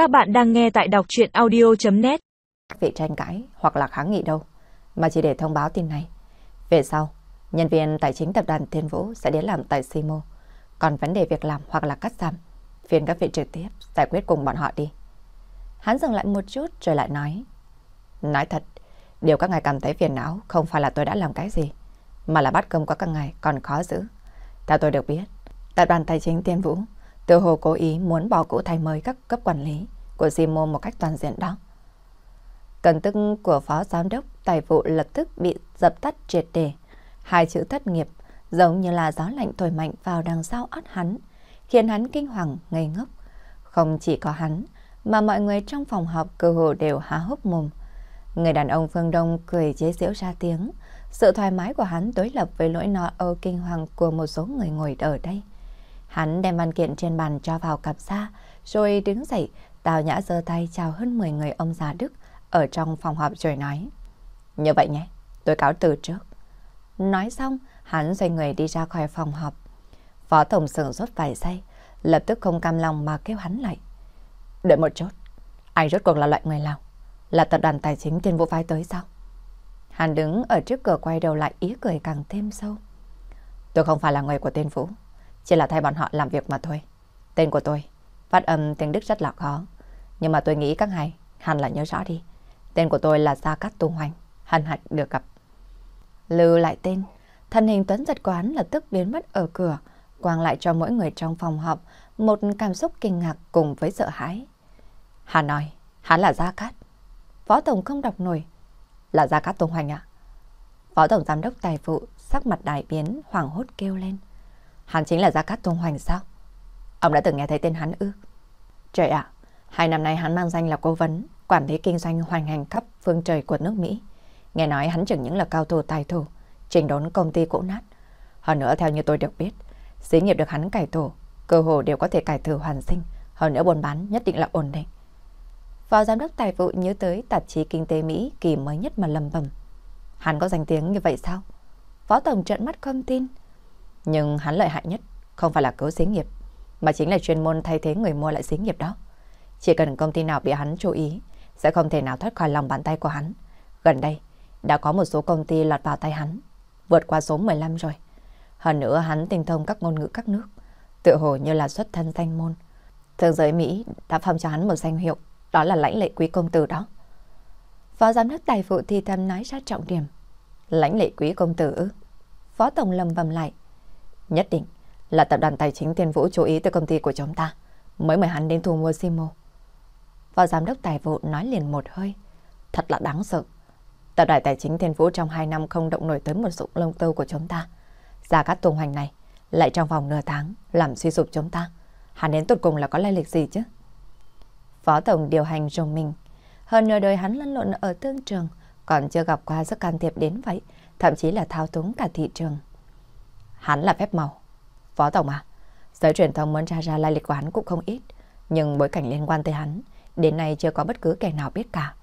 Các bạn đang nghe tại đọc chuyện audio.net Vị tranh cãi hoặc là kháng nghị đâu, mà chỉ để thông báo tin này. Về sau, nhân viên tài chính tập đoàn Thiên Vũ sẽ đến làm tại Simo. Còn vấn đề việc làm hoặc là cắt giảm, phiền các vị trực tiếp giải quyết cùng bọn họ đi. Hắn dừng lại một chút rồi lại nói. Nói thật, điều các ngài cảm thấy phiền não không phải là tôi đã làm cái gì, mà là bắt cơm của các ngài còn khó giữ. Theo tôi được biết, tập đoàn tài chính Thiên Vũ tự hồ cố ý muốn bỏ cũ thay mới các cấp quản lý của Simo một cách toàn diện đó. Cần tức của phó giám đốc tài vụ lập tức bị dập tắt triệt đề. Hai chữ thất nghiệp giống như là gió lạnh thổi mạnh vào đằng sau ót hắn, khiến hắn kinh hoàng, ngây ngốc. Không chỉ có hắn, mà mọi người trong phòng họp cơ hồ đều há hốc mồm. Người đàn ông Phương Đông cười chế giễu ra tiếng. Sự thoải mái của hắn đối lập với nỗi no âu kinh hoàng của một số người ngồi ở đây. Hắn đem văn kiện trên bàn cho vào cặp xa, rồi đứng dậy, tào nhã giơ tay chào hơn 10 người ông già Đức ở trong phòng họp rồi nói. Như vậy nhé, tôi cáo từ trước. Nói xong, hắn xoay người đi ra khỏi phòng họp. Phó Tổng sửng rốt vài giây, lập tức không cam lòng mà kêu hắn lại. Đợi một chút, anh rốt cuộc là loại người nào? Là tập đoàn tài chính tiên vũ phái tới sao? Hắn đứng ở trước cửa quay đầu lại ý cười càng thêm sâu. Tôi không phải là người của tên Vũ, chỉ là thay bọn họ làm việc mà thôi. Tên của tôi, phát âm tiếng Đức rất là khó, nhưng mà tôi nghĩ các ngài hẳn là nhớ rõ đi. Tên của tôi là Gia Cát Tu Hoành, hân hạnh được gặp. Lưu lại tên, thân hình Tuấn giật quán lập tức biến mất ở cửa, quang lại cho mỗi người trong phòng họp một cảm xúc kinh ngạc cùng với sợ hãi. Hà nói, hắn là Gia Cát. Phó Tổng không đọc nổi. Là Gia Cát Tùng Hoành ạ. Phó Tổng Giám đốc Tài vụ sắc mặt đại biến, hoảng hốt kêu lên. Hắn chính là Gia Cát Tung Hoành sao? Ông đã từng nghe thấy tên hắn ư? Trời ạ, hai năm nay hắn mang danh là cố vấn, quản lý kinh doanh hoành hành khắp phương trời của nước Mỹ. Nghe nói hắn chẳng những là cao thủ tài thủ, trình đốn công ty cũ nát. Hơn nữa theo như tôi được biết, xí nghiệp được hắn cải tổ, cơ hồ đều có thể cải thử hoàn sinh, hơn nữa buôn bán nhất định là ổn định. Phó giám đốc tài vụ nhớ tới tạp chí kinh tế Mỹ kỳ mới nhất mà lầm bầm. Hắn có danh tiếng như vậy sao? Phó tổng trợn mắt không tin. Nhưng hắn lợi hại nhất không phải là cứu xí nghiệp, mà chính là chuyên môn thay thế người mua lại xí nghiệp đó. Chỉ cần công ty nào bị hắn chú ý, sẽ không thể nào thoát khỏi lòng bàn tay của hắn. Gần đây, đã có một số công ty lọt vào tay hắn, vượt qua số 15 rồi. Hơn nữa hắn tinh thông các ngôn ngữ các nước, tự hồ như là xuất thân danh môn. Thượng giới Mỹ đã phong cho hắn một danh hiệu, đó là lãnh lệ quý công tử đó. Phó giám đốc tài vụ thì thầm nói ra trọng điểm. Lãnh lệ quý công tử ư? Phó tổng lầm vầm lại. Nhất định là tập đoàn tài chính Thiên Vũ chú ý tới công ty của chúng ta, mới mời hắn đến thu mua Simo. Và giám đốc tài vụ nói liền một hơi. Thật là đáng sợ. Tập đoàn tài chính Thiên Vũ trong 2 năm không động nổi tới một dụng lông tơ của chúng ta. Giá cát tuần hoành này lại trong vòng nửa tháng làm suy sụp chúng ta. Hắn đến tụt cùng là có lai lịch gì chứ? Phó Tổng điều hành rồng mình. Hơn nửa đời hắn lăn lộn ở thương trường, còn chưa gặp qua sức can thiệp đến vậy, thậm chí là thao túng cả thị trường. Hắn là phép màu. Phó Tổng à, giới truyền thông muốn tra ra lai lịch của hắn cũng không ít, nhưng bối cảnh liên quan tới hắn, đến nay chưa có bất cứ kẻ nào biết cả.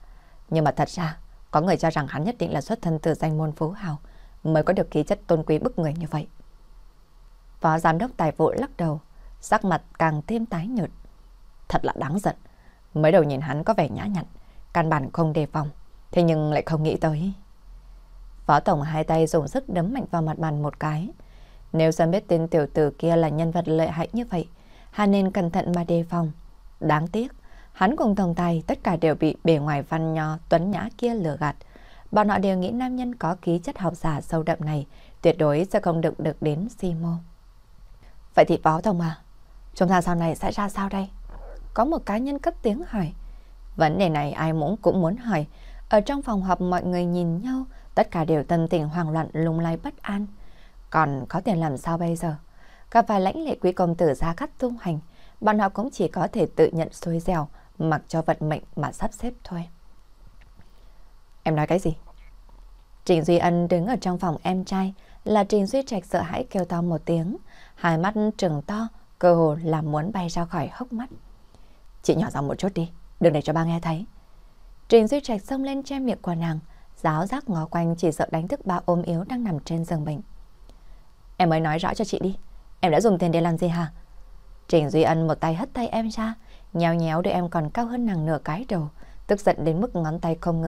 Nhưng mà thật ra, có người cho rằng hắn nhất định là xuất thân từ danh môn phú hào, mới có được khí chất tôn quý bức người như vậy. Phó giám đốc tài vụ lắc đầu, sắc mặt càng thêm tái nhợt. Thật là đáng giận. Mới đầu nhìn hắn có vẻ nhã nhặn, căn bản không đề phòng, thế nhưng lại không nghĩ tới. Phó Tổng hai tay dùng sức đấm mạnh vào mặt bàn một cái. Nếu sớm biết tên tiểu tử kia là nhân vật lợi hại như vậy, hắn nên cẩn thận mà đề phòng. Đáng tiếc, hắn cùng tổng tài tất cả đều bị bề ngoài văn nho tuấn nhã kia lừa gạt. Bọn họ đều nghĩ nam nhân có ký chất học giả sâu đậm này tuyệt đối sẽ không được được đến Simo. Vậy thì Phó Tổng à, chúng ta sau này sẽ ra sao đây? có một cá nhân cất tiếng hỏi. Vấn đề này ai muốn cũng muốn hỏi. Ở trong phòng họp mọi người nhìn nhau, tất cả đều tâm tình hoang loạn lung lay bất an. Còn có tiền làm sao bây giờ? Gặp vài lãnh lệ quý công tử ra cắt tung hành, bọn họ cũng chỉ có thể tự nhận xôi dẻo, mặc cho vận mệnh mà sắp xếp thôi. Em nói cái gì? Trình Duy Ân đứng ở trong phòng em trai, là Trình Duy Trạch sợ hãi kêu to một tiếng, hai mắt trừng to, cơ hồ là muốn bay ra khỏi hốc mắt. Chị nhỏ giọng một chút đi, đừng để cho ba nghe thấy. Trình Duy Trạch xông lên che miệng của nàng, giáo giác ngó quanh chỉ sợ đánh thức ba ôm yếu đang nằm trên giường bệnh. Em mới nói rõ cho chị đi, em đã dùng tiền để làm gì hả? Trình Duy Ân một tay hất tay em ra, nhéo nhéo để em còn cao hơn nàng nửa cái đầu, tức giận đến mức ngón tay không ngừng.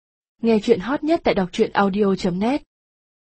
Nghe chuyện hot nhất tại đọc truyện audio.net